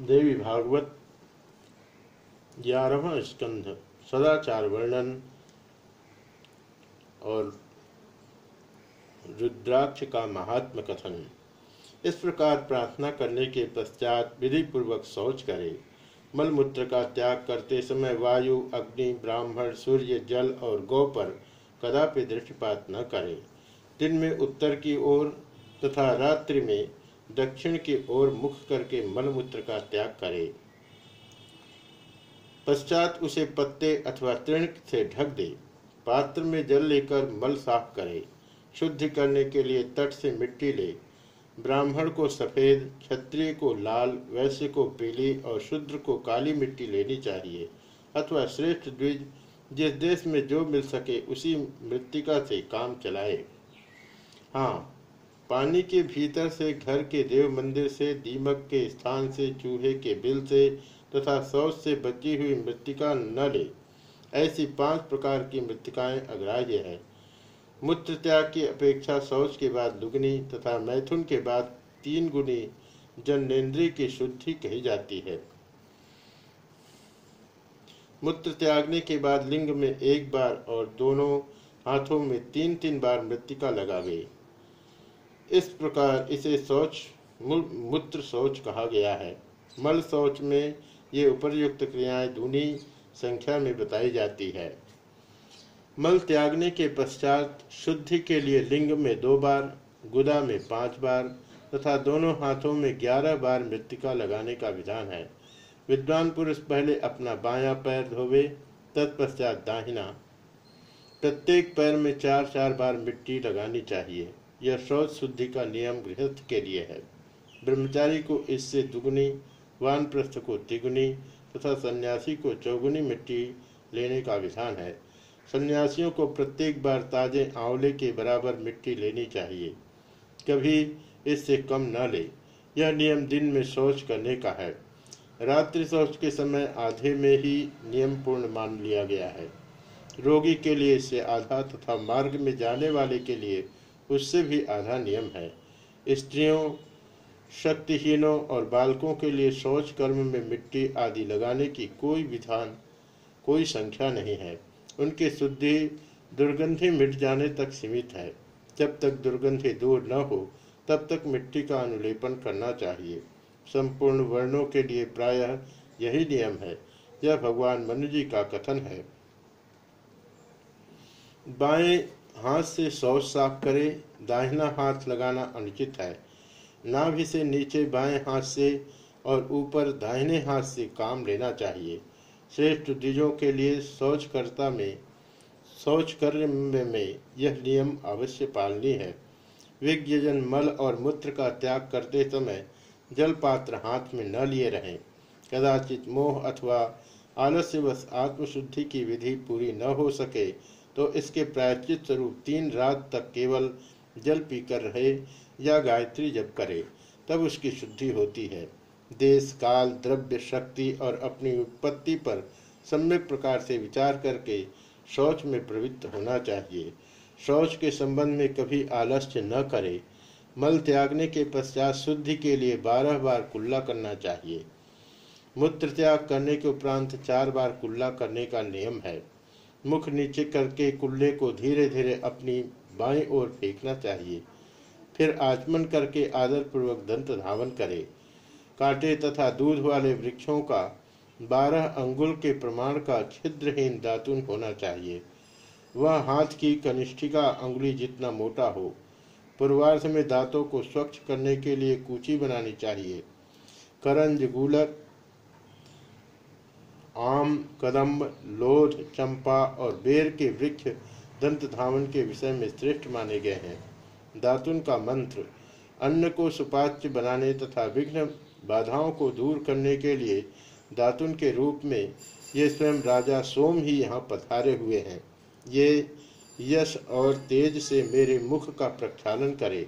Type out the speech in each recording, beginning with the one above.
देवी भागवत, ग्यारहवा स्कंध, सदाचार वर्णन और रुद्राक्ष का महात्म कथन। इस प्रकार प्रार्थना करने के पश्चात विधि पूर्वक शौच करे। मलमूत्र का त्याग करते समय वायु, अग्नि, ब्राह्मण, सूर्य, जल और गौ पर कदापि दृष्टिपात न करे। दिन में उत्तर की ओर तथा रात्रि में दक्षिण की ओर मुख करके मलमूत्र का त्याग करे। पश्चात उसे पत्ते अथवा तृण से ढक दे। पात्र में जल लेकर मल साफ़ करे। शुद्ध करने के लिए तट से मिट्टी ले। ब्राह्मण को सफ़ेद, क्षत्रिय को लाल, वैश्य को पीली और शुद्र को काली मिट्टी लेनी चाहिए अथवा श्रेष्ठ द्विज जिस देश में जो मिल सके उसी मृतिका से काम चलाए। हाँ पानी के भीतर से घर के देव मंदिर से, दीमक के स्थान से, चूहे के बिल से तथा शौच से बची हुई मृतिका न ले। ऐसी पाँच प्रकार की मृतिकाएँ अग्राह्य है। मूत्र त्याग की अपेक्षा शौच के बाद दुगनी तथा मैथुन के बाद तीन गुनी जनेन्द्रीय की शुद्धि कही जाती है। मूत्र त्यागने के बाद लिंग में एक बार और दोनों हाथों में तीन तीन बार मृतिका लगावे। इस प्रकार इसे शौच मूत्र शौच कहा गया है। मल शौच में ये उपरयुक्त क्रियाएँ दूनी संख्या में बताई जाती है। मल त्यागने के पश्चात शुद्धि के लिए लिंग में दो बार, गुदा में पाँच बार तथा दोनों हाथों में ग्यारह बार मृतिका लगाने का विधान है। विद्वान पुरुष पहले अपना बायां पैर धोवे, तत्पश्चात दाहिना। प्रत्येक पैर में चार चार बार मिट्टी लगानी चाहिए। यह शौच शुद्धि का नियम गृहस्थ के लिए है। ब्रह्मचारी को इससे दुगुनी, वानप्रस्थ को तिगुनी तथा सन्यासी को चौगुनी मिट्टी लेने का विधान है। सन्यासियों को प्रत्येक बार ताजे आंवले के बराबर मिट्टी लेनी चाहिए। कभी इससे कम न ले। यह नियम दिन में शौच करने का है। रात्रि शौच के समय आधे में ही नियम पूर्ण मान लिया गया है। रोगी के लिए इससे आधा तथा मार्ग में जाने वाले के लिए उससे भी आधा नियम है। स्त्रियों, शक्तिहीनों और बालकों के लिए शौच कर्म में मिट्टी आदि लगाने की कोई विधान, कोई संख्या नहीं है। उनकी शुद्धि दुर्गंधि मिट जाने तक सीमित है। जब तक दुर्गंधि दूर न हो, तब तक मिट्टी का अनुलेपन करना चाहिए। संपूर्ण वर्णों के लिए प्रायः यही नियम है। यह भगवान मनु जी का कथन है। बाएँ हाथ से शौच साफ़ करे, दाहिना हाथ लगाना अनुचित है। नाभि से नीचे बाएँ हाथ से और ऊपर दाहिने हाथ से काम लेना चाहिए। श्रेष्ठ द्विजों के लिए शौचकर्ता में शौच कर्म में यह नियम अवश्य पालनी है। विज्ञजन मल और मूत्र का त्याग करते समय जल पात्र हाथ में न लिए रहें। कदाचित मोह अथवा आलस्यवश आत्मशुद्धि की विधि पूरी न हो सके तो इसके प्रायश्चित स्वरूप तीन रात तक केवल जल पीकर रहे या गायत्री जप करे, तब उसकी शुद्धि होती है। देश, काल, द्रव्य, शक्ति और अपनी उत्पत्ति पर सम्यक प्रकार से विचार करके शौच में प्रवृत्त होना चाहिए। शौच के संबंध में कभी आलस्य न करे। मल त्यागने के पश्चात शुद्धि के लिए बारह बार कुल्ला करना चाहिए। मूत्र त्याग करने के उपरांत चार बार कुल्ला करने का नियम है। मुख नीचे करके कुल्ले को धीरे धीरे अपनी बाएँ ओर फेंकना चाहिए। फिर आचमन करके आदर पूर्वक दंत धावन करे। कांटे तथा दूध वाले वृक्षों का बारह अंगुल के प्रमाण का छिद्रहीन दातुन होना चाहिए। वह हाथ की कनिष्ठिका अंगुली जितना मोटा हो, पूर्वार्ध में दांतों को स्वच्छ करने के लिए कूची बनानी चाहिए। करंज गुलक आम, कदम्ब लोध चंपा और बेर के वृक्ष दंत धावन के विषय में श्रेष्ठ माने गए हैं। दातुन का मंत्र, अन्न को सुपाच्य बनाने तथा विघ्न बाधाओं को दूर करने के लिए दातुन के रूप में ये स्वयं राजा सोम ही यहाँ पधारे हुए हैं। ये यश और तेज से मेरे मुख का प्रक्षालन करे।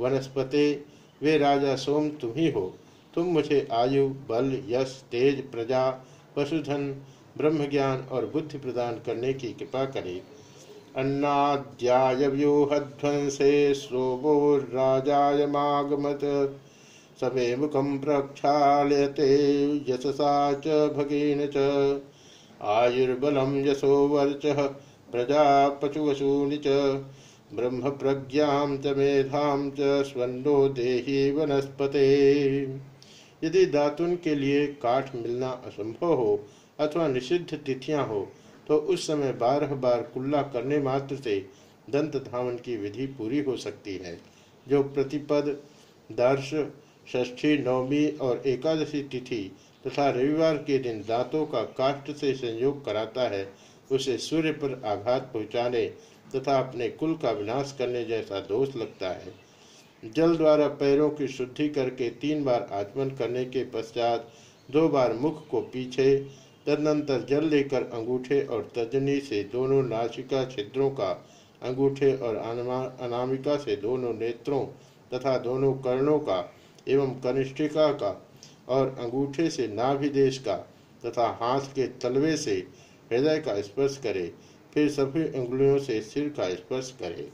वनस्पति, वे राजा सोम तुम ही हो। तुम मुझे आयु, बल, यश, तेज, प्रजा पशुधन ब्रह्म ज्ञान और बुद्धि प्रदान करने की कृपा करे। अन्नाद्याय व्यूहध्वंसे श्रोभोराजायमागमत समे मुखम प्रक्षालयते, यशसा च भगेन च। आयुर्बलम यशो वर्च प्रजा पशुवसूनि च। ब्रह्म प्रज्ञा च मेधा च स्वर्णो देही वनस्पते। यदि दातुन के लिए काठ मिलना असंभव हो अथवा निषिद्ध तिथियाँ हो तो उस समय बारह बार कुल्ला करने मात्र से दंत धावन की विधि पूरी हो सकती है, जो प्रतिपद, दर्श, षष्ठी, नवमी और एकादशी तिथि तथा रविवार के दिन दांतों का काष्ट से संयोग कराता है, उसे सूर्य पर आघात पहुँचाने तथा अपने कुल का विनाश करने जैसा दोष लगता है। जल द्वारा पैरों की शुद्धि करके तीन बार आचमन करने के पश्चात दो बार मुख को पीछे, तदनंतर जल लेकर अंगूठे और तजनी से दोनों नासिका छिद्रों का अंगूठे और अनामिका से दोनों नेत्रों तथा दोनों कर्णों का एवं कनिष्ठिका का और अंगूठे से नाभिदेश का तथा हाथ के तलवे से हृदय का स्पर्श करे, फिर सभी उंगलियों से सिर का स्पर्श करे।